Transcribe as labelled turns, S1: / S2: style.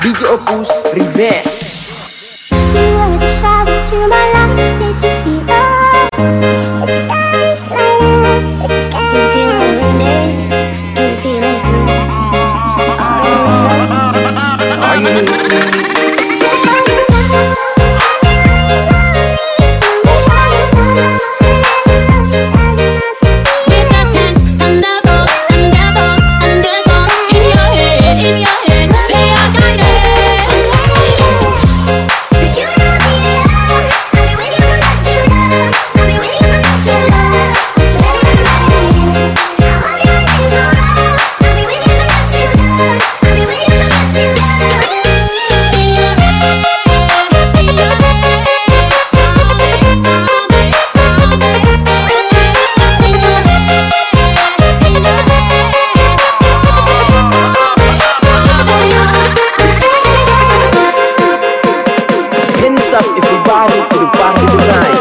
S1: DJ Opus
S2: bottom to the bottom tonight.